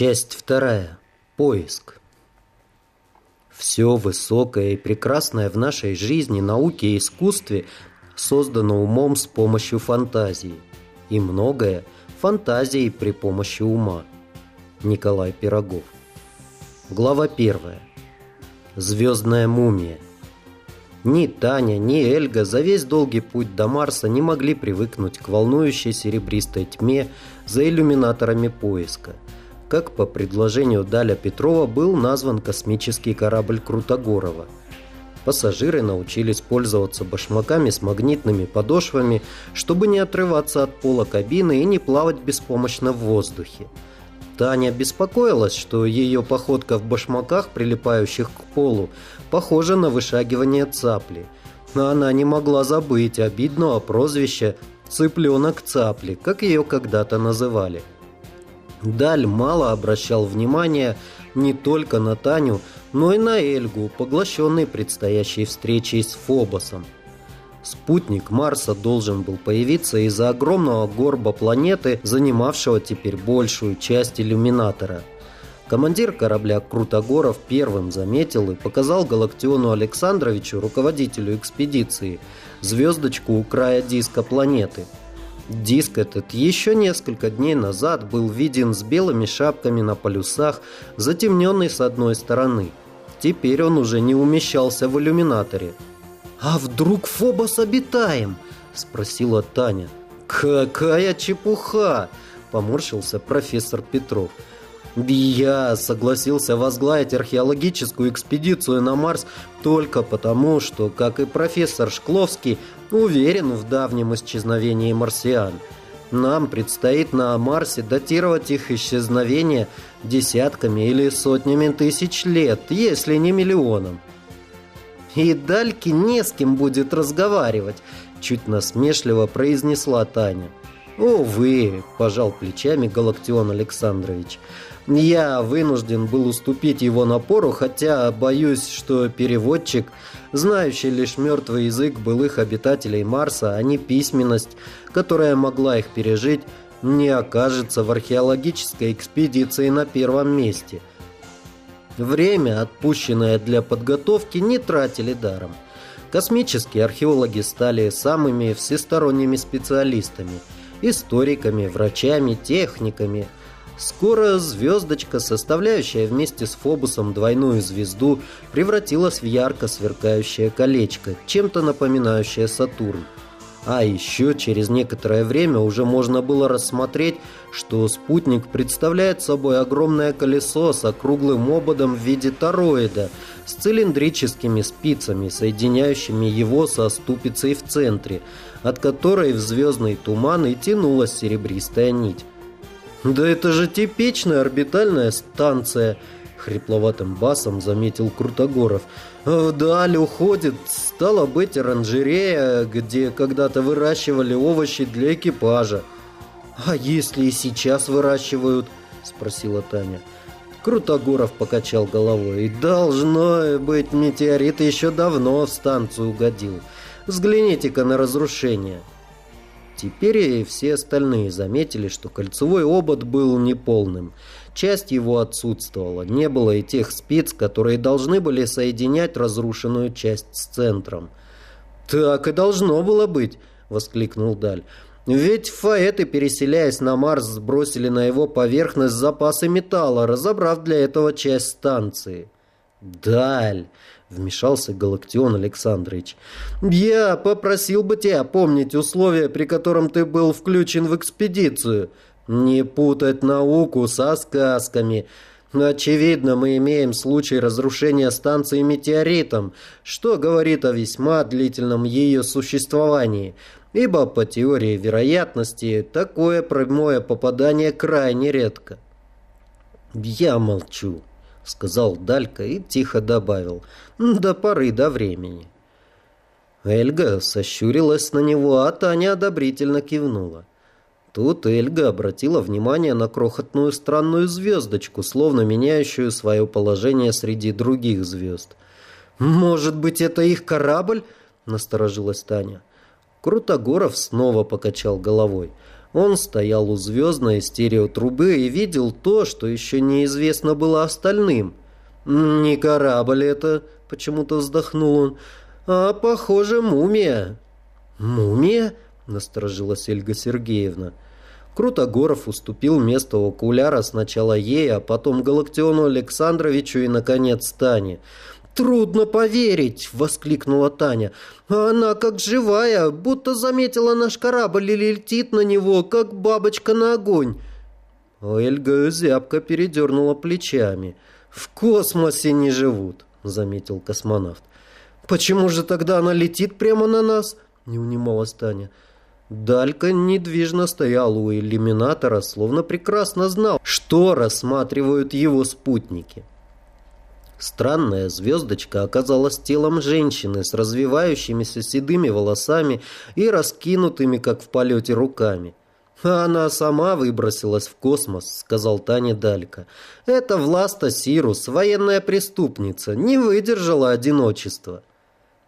Часть вторая. Поиск. Все высокое и прекрасное в нашей жизни, науке и искусстве создано умом с помощью фантазии. И многое – фантазией при помощи ума. Николай Пирогов. Глава первая. Звездная мумия. Ни Таня, ни Эльга за весь долгий путь до Марса не могли привыкнуть к волнующей серебристой тьме за иллюминаторами поиска. Как по предложению Даля Петрова был назван космический корабль Крутогорова. Пассажиры научились пользоваться башмаками с магнитными подошвами, чтобы не отрываться от пола кабины и не плавать беспомощно в воздухе. Таня беспокоилась, что ее походка в башмаках, прилипающих к полу, похожа на вышагивание цапли. Но она не могла забыть обидного прозвища «цыпленок цапли», как ее когда-то называли. Даль мало обращал внимания не только на Таню, но и на Эльгу, поглощенный предстоящей встречей с Фобосом. Спутник Марса должен был появиться из-за огромного горба планеты, занимавшего теперь большую часть иллюминатора. Командир корабля Крутогоров первым заметил и показал Галактиону Александровичу, руководителю экспедиции, звездочку у края диска планеты. Диск этот еще несколько дней назад был виден с белыми шапками на полюсах, затемненный с одной стороны. Теперь он уже не умещался в иллюминаторе – «А вдруг Фобос обитаем?» – спросила Таня. «Какая чепуха!» – поморщился профессор Петров. «Я согласился возглавить археологическую экспедицию на Марс только потому, что, как и профессор Шкловский, уверен в давнем исчезновении марсиан. Нам предстоит на Марсе датировать их исчезновение десятками или сотнями тысяч лет, если не миллионом. И Дальке не с кем будет разговаривать, чуть насмешливо произнесла Таня. «Увы», – пожал плечами Галактион Александрович. «Я вынужден был уступить его напору, хотя боюсь, что переводчик, знающий лишь мертвый язык былых обитателей Марса, а не письменность, которая могла их пережить, не окажется в археологической экспедиции на первом месте». Время, отпущенное для подготовки, не тратили даром. Космические археологи стали самыми всесторонними специалистами, историками, врачами, техниками. Скоро звездочка, составляющая вместе с Фобусом двойную звезду, превратилась в ярко сверкающее колечко, чем-то напоминающее Сатурн. А еще через некоторое время уже можно было рассмотреть, что спутник представляет собой огромное колесо с округлым ободом в виде тороида с цилиндрическими спицами, соединяющими его со ступицей в центре, от которой в звездный туман и тянулась серебристая нить. «Да это же типичная орбитальная станция!» — хрипловатым басом заметил Крутогоров — Вдаль уходит, стало быть, оранжерея, где когда-то выращивали овощи для экипажа. «А если и сейчас выращивают?» – спросила Таня. Крутогоров покачал головой. «Должно быть, метеорит еще давно в станцию угодил. Взгляните-ка на разрушение». Теперь все остальные заметили, что кольцевой обод был неполным – Часть его отсутствовала. Не было и тех спиц, которые должны были соединять разрушенную часть с центром. «Так и должно было быть!» — воскликнул Даль. «Ведь фаэты, переселяясь на Марс, сбросили на его поверхность запасы металла, разобрав для этого часть станции». «Даль!» — вмешался Галактион Александрович. «Я попросил бы тебя помнить условия, при котором ты был включен в экспедицию». Не путать науку со сказками. Очевидно, мы имеем случай разрушения станции метеоритом, что говорит о весьма длительном ее существовании, ибо по теории вероятности такое прямое попадание крайне редко. «Я молчу», — сказал Далька и тихо добавил, «до поры до времени». Эльга сощурилась на него, а Таня одобрительно кивнула. Тут Эльга обратила внимание на крохотную странную звездочку, словно меняющую свое положение среди других звезд. «Может быть, это их корабль?» – насторожилась Таня. Крутогоров снова покачал головой. Он стоял у звездной стереотрубы и видел то, что еще неизвестно было остальным. «Не корабль это», — почему-то вздохнул он, — «а, похоже, мумия». «Мумия?» — насторожилась Эльга Сергеевна. Крутогоров уступил место окуляра сначала ей, а потом Галактиону Александровичу и, наконец, Тане. «Трудно поверить!» — воскликнула Таня. «Она как живая, будто заметила наш корабль и летит на него, как бабочка на огонь». Эльга зябко передернула плечами. «В космосе не живут», — заметил космонавт. «Почему же тогда она летит прямо на нас?» — не унималась Таня. Далька недвижно стоял у иллюминатора, словно прекрасно знал, что рассматривают его спутники. Странная звездочка оказалась телом женщины с развивающимися седыми волосами и раскинутыми, как в полете, руками. «А она сама выбросилась в космос», — сказал Таня Далька. «Это Власта Сирус, военная преступница, не выдержала одиночества».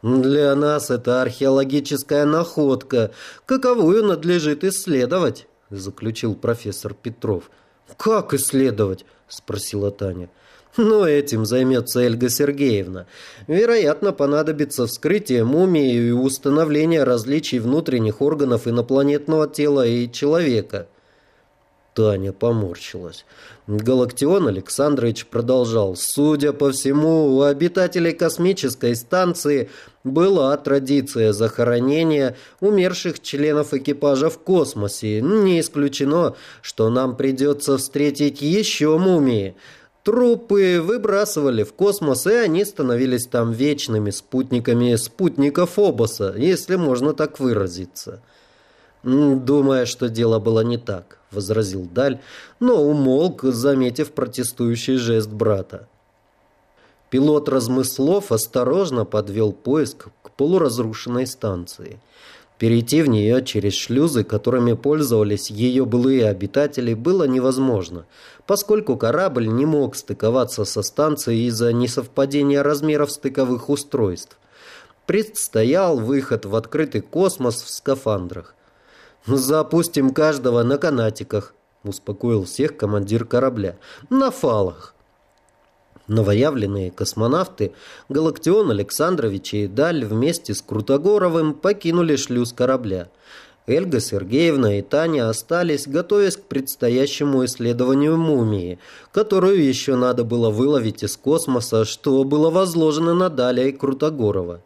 Для нас это археологическая находка, каковую надлежит исследовать, заключил профессор Петров. Как исследовать? спросила Таня. Но этим займется Эльга Сергеевна. Вероятно, понадобится вскрытие мумии и установление различий внутренних органов инопланетного тела и человека. Таня поморщилась. Галактион Александрович продолжал. Судя по всему, у обитателей космической станции была традиция захоронения умерших членов экипажа в космосе. Не исключено, что нам придется встретить еще мумии. Трупы выбрасывали в космос, и они становились там вечными спутниками спутников Фобоса, если можно так выразиться. Думая, что дело было не так. — возразил Даль, но умолк, заметив протестующий жест брата. Пилот размыслов осторожно подвел поиск к полуразрушенной станции. Перейти в нее через шлюзы, которыми пользовались ее былые обитатели, было невозможно, поскольку корабль не мог стыковаться со станцией из-за несовпадения размеров стыковых устройств. Предстоял выход в открытый космос в скафандрах. «Запустим каждого на канатиках», — успокоил всех командир корабля. «На фалах». Новоявленные космонавты Галактион Александрович и Даль вместе с Крутогоровым покинули шлюз корабля. Эльга Сергеевна и Таня остались, готовясь к предстоящему исследованию мумии, которую еще надо было выловить из космоса, что было возложено на Даля и Крутогорова.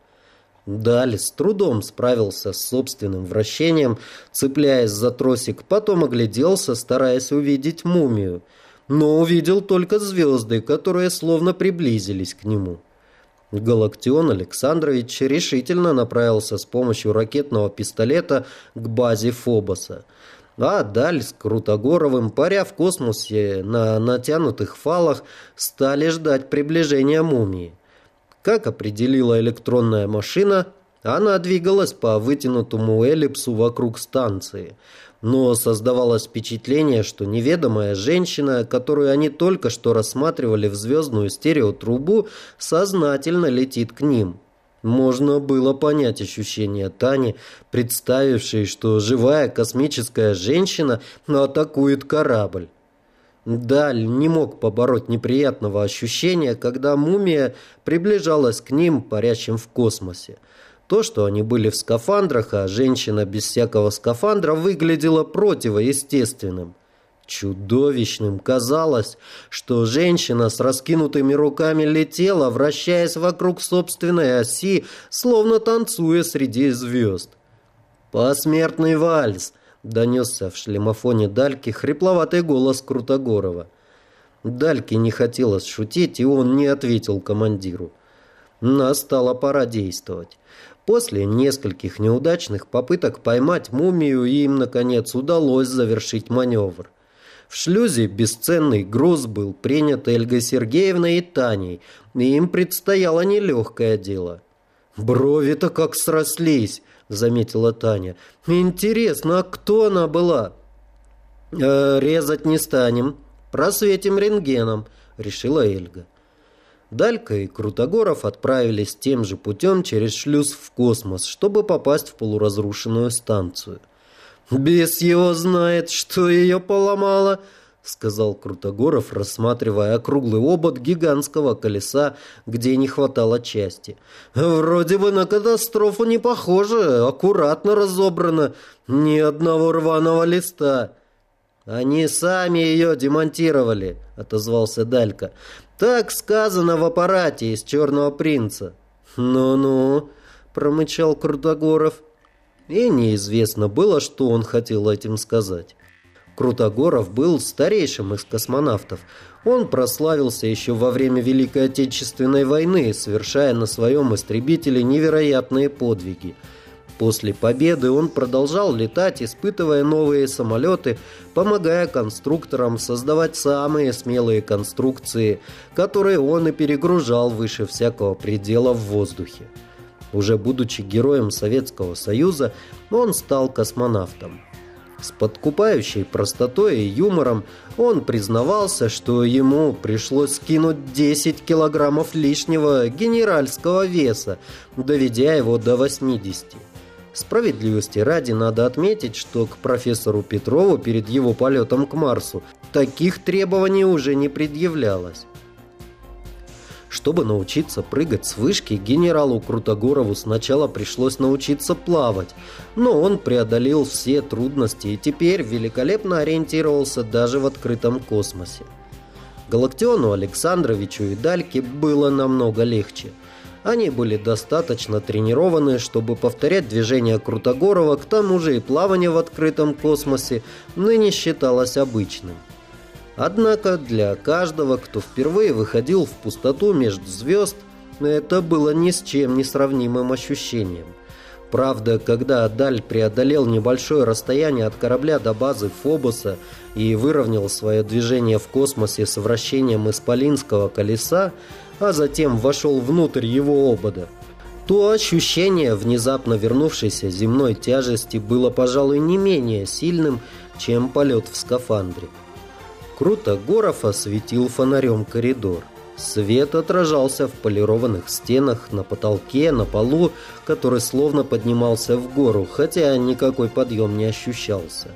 Даль с трудом справился с собственным вращением, цепляясь за тросик, потом огляделся, стараясь увидеть мумию, но увидел только звезды, которые словно приблизились к нему. Галактион Александрович решительно направился с помощью ракетного пистолета к базе Фобоса. А Даль с Крутогоровым, паря в космосе на натянутых фалах, стали ждать приближения мумии. Как определила электронная машина, она двигалась по вытянутому эллипсу вокруг станции. Но создавалось впечатление, что неведомая женщина, которую они только что рассматривали в звездную стереотрубу, сознательно летит к ним. Можно было понять ощущение Тани, представившей, что живая космическая женщина атакует корабль. Даль не мог побороть неприятного ощущения, когда мумия приближалась к ним, парящим в космосе. То, что они были в скафандрах, а женщина без всякого скафандра выглядела противоестественным. Чудовищным казалось, что женщина с раскинутыми руками летела, вращаясь вокруг собственной оси, словно танцуя среди звезд. «Посмертный вальс!» Донесся в шлемофоне Дальки хрипловатый голос Крутогорова. Дальке не хотелось шутить, и он не ответил командиру. Настала пора действовать. После нескольких неудачных попыток поймать мумию им, наконец, удалось завершить маневр. В шлюзе бесценный груз был принят Эльгой Сергеевной и Таней, и им предстояло нелегкое дело. Брови-то как срослись. — заметила Таня. «Интересно, а кто она была?» «Э, «Резать не станем. Просветим рентгеном», — решила Эльга. Далька и Крутогоров отправились тем же путем через шлюз в космос, чтобы попасть в полуразрушенную станцию. «Бес его знает, что ее поломало», — сказал Крутогоров, рассматривая округлый обод гигантского колеса, где не хватало части. «Вроде бы на катастрофу не похоже, аккуратно разобрано, ни одного рваного листа». «Они сами ее демонтировали», — отозвался Далька. «Так сказано в аппарате из «Черного принца». «Ну-ну», — промычал Крутогоров. И неизвестно было, что он хотел этим сказать. Крутогоров был старейшим из космонавтов. Он прославился еще во время Великой Отечественной войны, совершая на своем истребителе невероятные подвиги – После победы он продолжал летать, испытывая новые самолеты, помогая конструкторам создавать самые смелые конструкции, которые он и перегружал выше всякого предела в воздухе. Уже будучи героем Советского Союза, он стал космонавтом. С подкупающей простотой и юмором он признавался, что ему пришлось скинуть 10 килограммов лишнего генеральского веса, доведя его до 80. Справедливости ради надо отметить, что к профессору Петрову перед его полетом к Марсу таких требований уже не предъявлялось. Чтобы научиться прыгать с вышки, генералу Крутогорову сначала пришлось научиться плавать, но он преодолел все трудности и теперь великолепно ориентировался даже в открытом космосе. Галактиону Александровичу и Дальке было намного легче – они были достаточно тренированы, чтобы повторять движения Крутогорова, к тому же и плавание в открытом космосе ныне считалось обычным. Однако для каждого, кто впервые выходил в пустоту между звезд, это было ни с чем не сравнимым ощущением. Правда, когда Даль преодолел небольшое расстояние от корабля до базы Фобоса и выровнял свое движение в космосе с вращением исполинского колеса, а затем вошел внутрь его обода, то ощущение внезапно вернувшейся земной тяжести было, пожалуй, не менее сильным, чем полет в скафандре. Круто Горов осветил фонарем коридор. Свет отражался в полированных стенах, на потолке, на полу, который словно поднимался в гору, хотя никакой подъем не ощущался.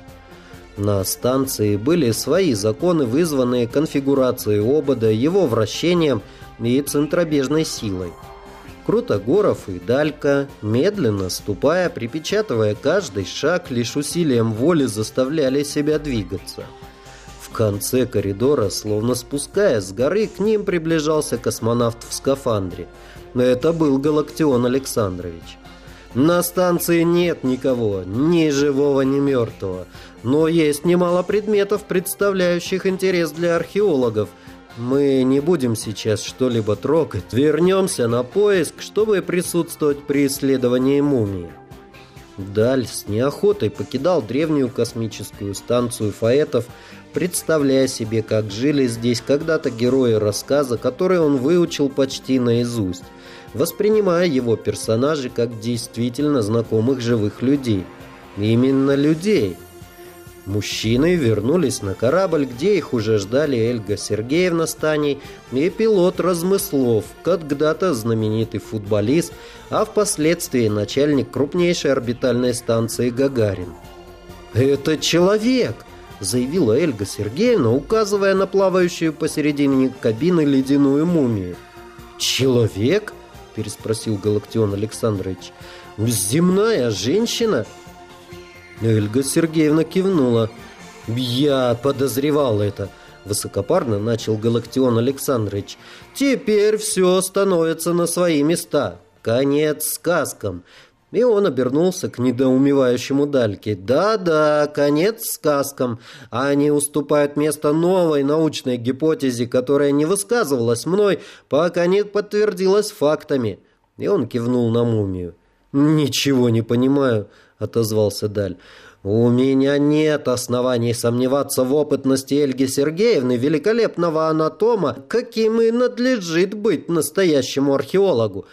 На станции были свои законы, вызванные конфигурацией обода, его вращением – и центробежной силой. Крутогоров и Далька, медленно ступая, припечатывая каждый шаг, лишь усилием воли заставляли себя двигаться. В конце коридора, словно спускаясь с горы, к ним приближался космонавт в скафандре. Это был Галактион Александрович. На станции нет никого, ни живого, ни мертвого. Но есть немало предметов, представляющих интерес для археологов – мы не будем сейчас что-либо трогать. Вернемся на поиск, чтобы присутствовать при исследовании мумии. Даль с неохотой покидал древнюю космическую станцию фаэтов, представляя себе, как жили здесь когда-то герои рассказа, который он выучил почти наизусть, воспринимая его персонажей как действительно знакомых живых людей. Именно людей – Мужчины вернулись на корабль, где их уже ждали Эльга Сергеевна с Таней и пилот Размыслов, когда-то знаменитый футболист, а впоследствии начальник крупнейшей орбитальной станции Гагарин. «Это человек!» — заявила Эльга Сергеевна, указывая на плавающую посередине кабины ледяную мумию. «Человек?» — переспросил Галактион Александрович. «Земная женщина?» Эльга Сергеевна кивнула. «Я подозревал это», — высокопарно начал Галактион Александрович. «Теперь все становится на свои места. Конец сказкам». И он обернулся к недоумевающему Дальке. «Да-да, конец сказкам. Они уступают место новой научной гипотезе, которая не высказывалась мной, пока не подтвердилась фактами». И он кивнул на мумию. «Ничего не понимаю», — отозвался Даль. «У меня нет оснований сомневаться в опытности Эльги Сергеевны, великолепного анатома, каким и надлежит быть настоящему археологу.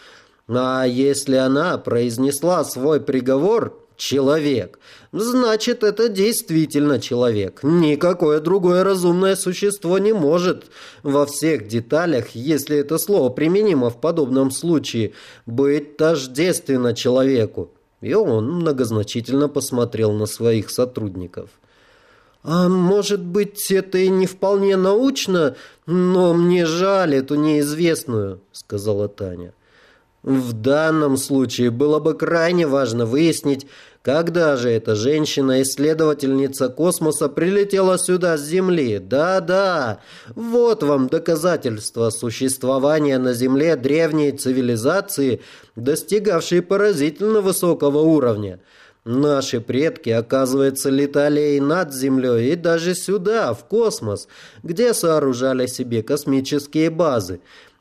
А если она произнесла свой приговор, человек, значит, это действительно человек. Никакое другое разумное существо не может во всех деталях, если это слово применимо в подобном случае, быть тождественно человеку. И он многозначительно посмотрел на своих сотрудников. «А может быть, это и не вполне научно, но мне жаль эту неизвестную», — сказала Таня. В данном случае было бы крайне важно выяснить, когда же эта женщина-исследовательница космоса прилетела сюда с Земли. Да-да, вот вам доказательство существования на Земле древней цивилизации, достигавшей поразительно высокого уровня. Наши предки, оказывается, летали и над Землей, и даже сюда, в космос, где сооружали себе космические базы.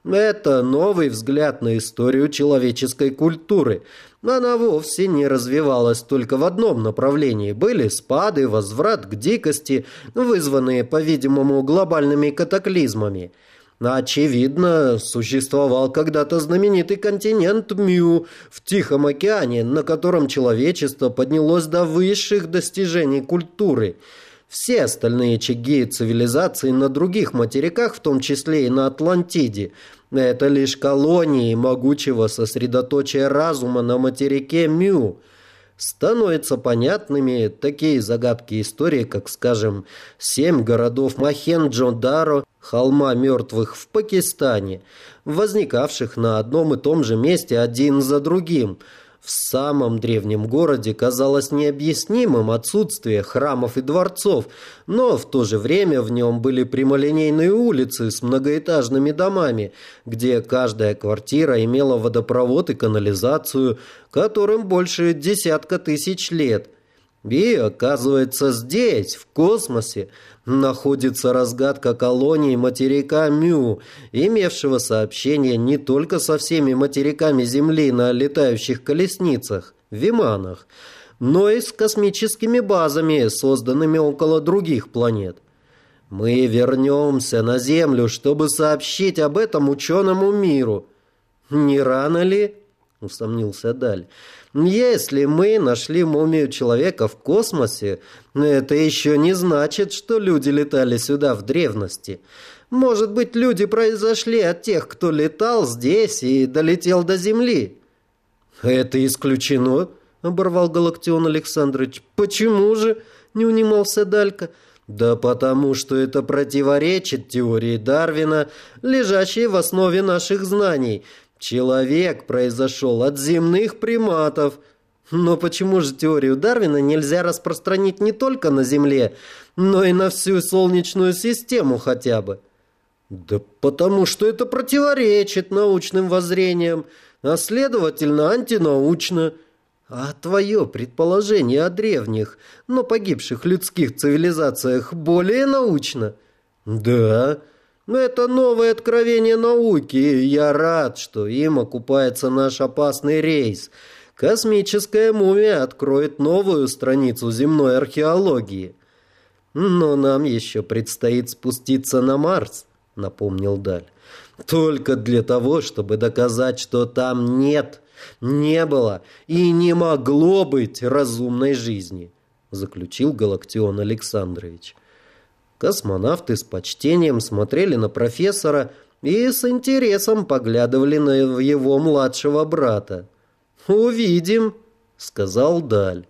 Это новый взгляд на историю человеческой культуры. Она вовсе не развивалась только в одном направлении. Были спады, возврат к дикости, вызванные, по-видимому, глобальными катаклизмами. Очевидно, существовал когда-то знаменитый континент Мю в Тихом океане, на котором человечество поднялось до высших достижений культуры – все остальные очаги цивилизации на других материках, в том числе и на Атлантиде, это лишь колонии могучего сосредоточия разума на материке Мю. Становятся понятными такие загадки истории, как, скажем, семь городов Махенджо-Даро, холма мертвых в Пакистане, возникавших на одном и том же месте один за другим – в самом древнем городе казалось необъяснимым отсутствие храмов и дворцов, но в то же время в нем были прямолинейные улицы с многоэтажными домами, где каждая квартира имела водопровод и канализацию, которым больше десятка тысяч лет – и, оказывается, здесь, в космосе, находится разгадка колонии материка Мю, имевшего сообщение не только со всеми материками Земли на летающих колесницах, виманах, но и с космическими базами, созданными около других планет. Мы вернемся на Землю, чтобы сообщить об этом ученому миру. Не рано ли? Усомнился Даль. Если мы нашли мумию человека в космосе, это еще не значит, что люди летали сюда в древности. Может быть, люди произошли от тех, кто летал здесь и долетел до Земли. Это исключено, оборвал Галактион Александрович. Почему же? Не унимался Далька. Да потому что это противоречит теории Дарвина, лежащей в основе наших знаний – Человек произошел от земных приматов. Но почему же теорию Дарвина нельзя распространить не только на Земле, но и на всю Солнечную систему хотя бы? Да потому что это противоречит научным воззрениям, а следовательно антинаучно. А твое предположение о древних, но погибших людских цивилизациях более научно? Да, но это новое откровение науки, и я рад, что им окупается наш опасный рейс. Космическая мумия откроет новую страницу земной археологии. Но нам еще предстоит спуститься на Марс, напомнил Даль. Только для того, чтобы доказать, что там нет, не было и не могло быть разумной жизни, заключил Галактион Александрович. Космонавты с почтением смотрели на профессора и с интересом поглядывали на его младшего брата. «Увидим», — сказал Даль.